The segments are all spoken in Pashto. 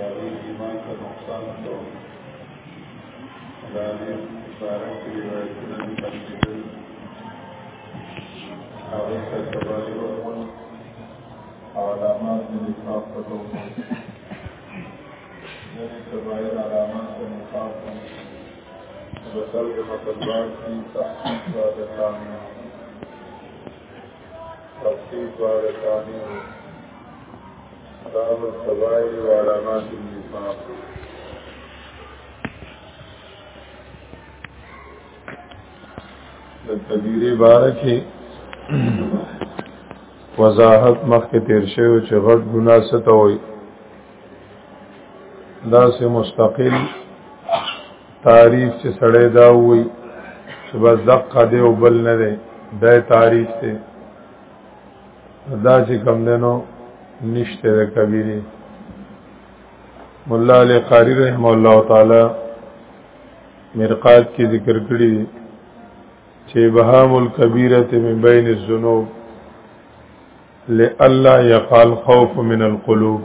داوی ایمان کا نقصان تو داوی اشارہ کی روایتنا مقصدل حاوی کا تباہی و علامات میں نصاب کرو یعنی تباہی علامات سے نصاب کرو بسل کے مطلبات کی تحقیق و عدتانی تحقیق و عدتانی ہو احکام الصبائر وعلامات النفاق د تدیرې باره کې وضاحت مخکې تیر شوی چې غټ ګناه څه ته وایي داسې مستقل تعریف چې سړی دا وایي چې بس دقه دی او بل نه دی دا تعریف دی دا چې کم دی نو نشته د کبیره مولا علی قاری رحم الله تعالی مرقات کې ذکر کړی دی چې بهام الکبیره من بین الذنوب لالا يقال خوف من القلوب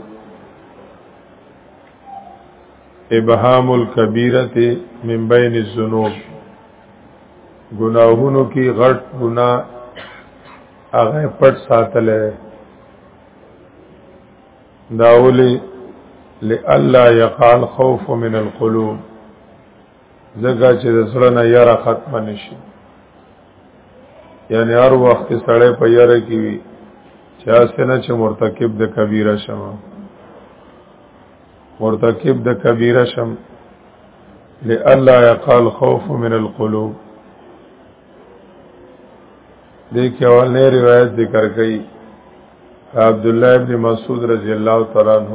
ابهام الكبيره من بين الذنوب گناہوں کی غلط گناہ هغه پټ ساتل داولی لئلا یقال خوف من القلوب زګه چې د سړنه یاره ختم نشي یعنی هر وخت سړی په یاره کې وي چې اسنه چې مرتکب د کبیره شمه مرتکب د کبیره شم لئلا یقال خوف من القلوب دې کې اول روایت ذکر کړي عبد الله ابن مسعود رضی الله تعالی عنہ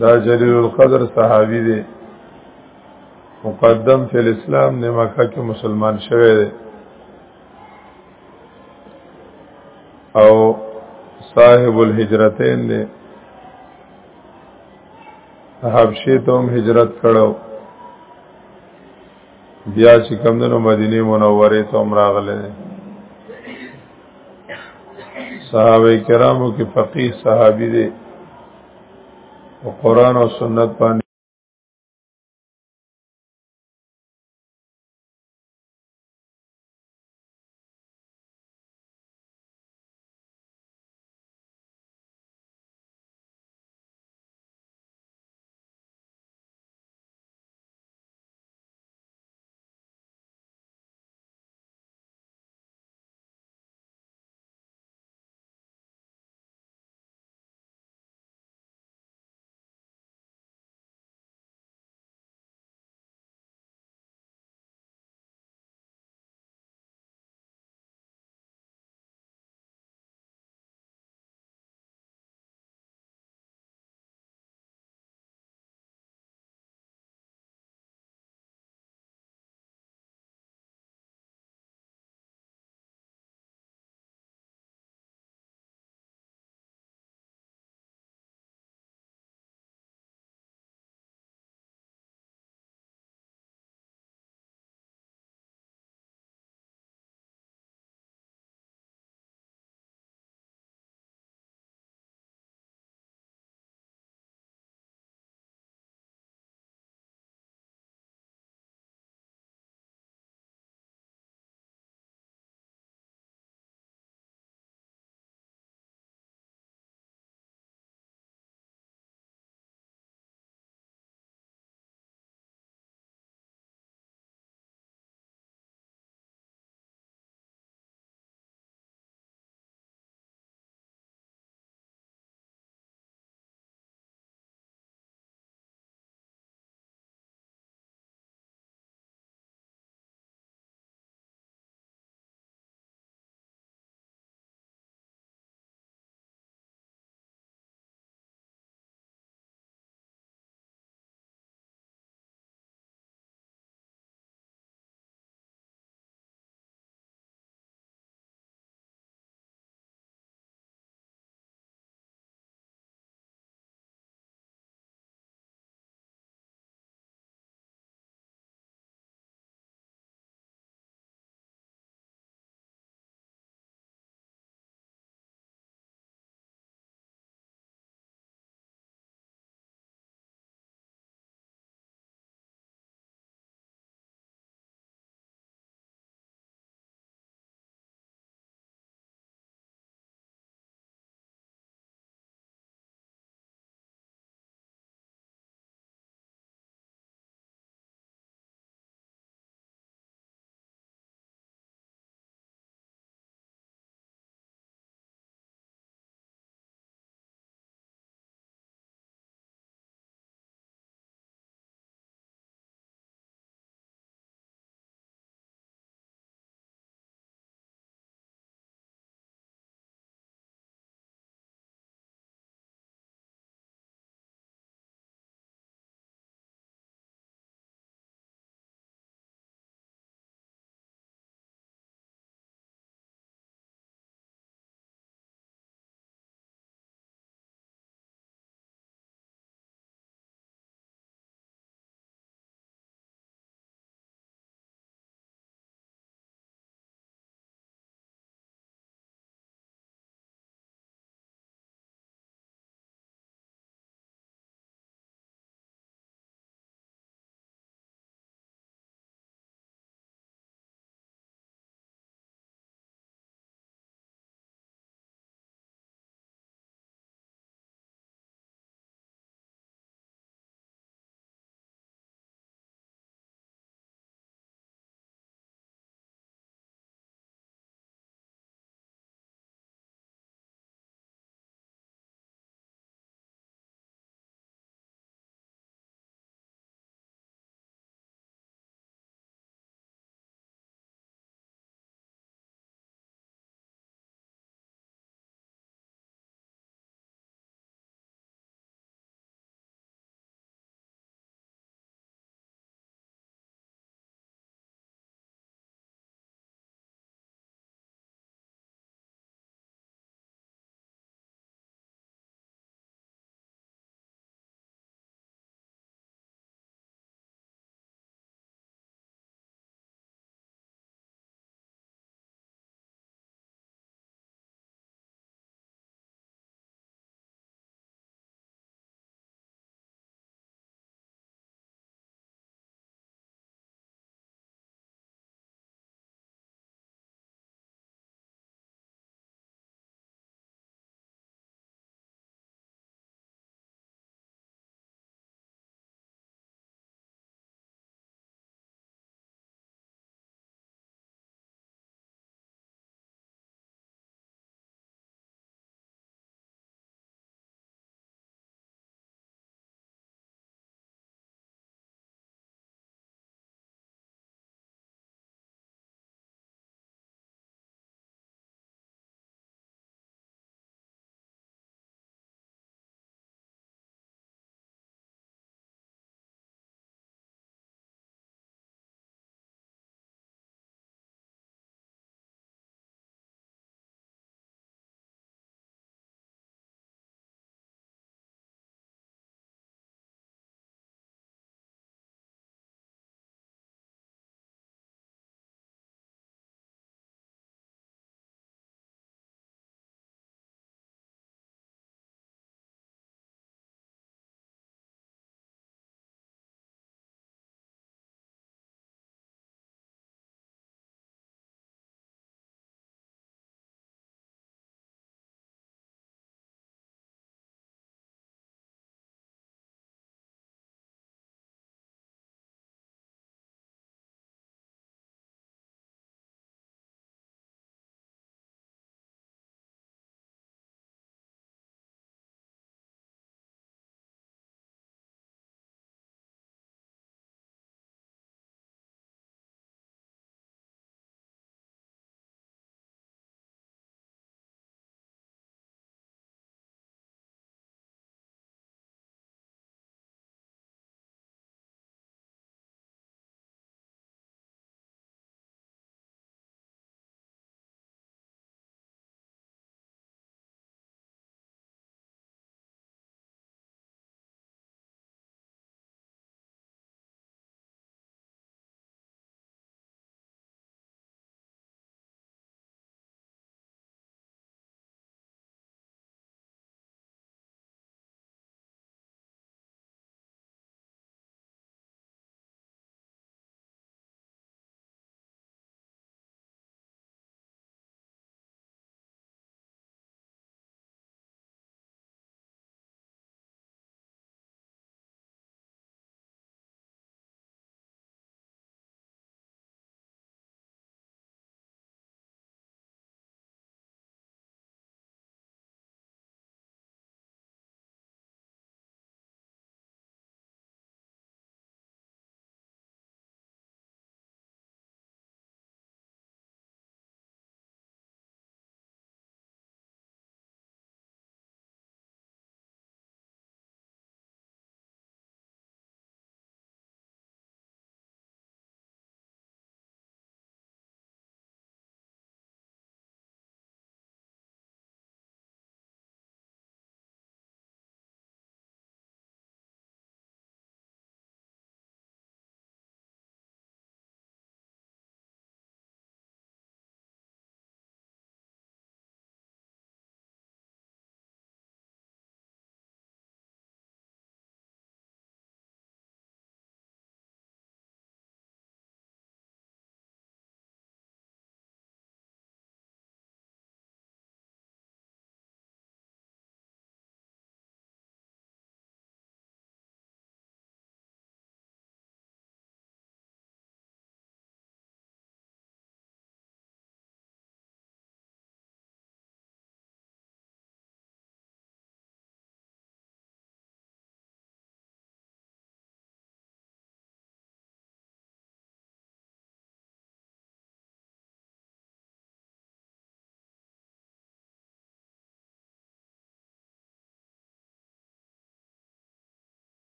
دا جلیل القدر صحابی دی مقدم فی الاسلام دی مکه کې مسلمان شوی دی او صاحب الهجرتین دی حبشی ته هم هجرت کړو بیا چې کمندونو مدینه منوره ته هم راغله صحابه کرامو کې فقيه صحابي دي او قران او سنت باندې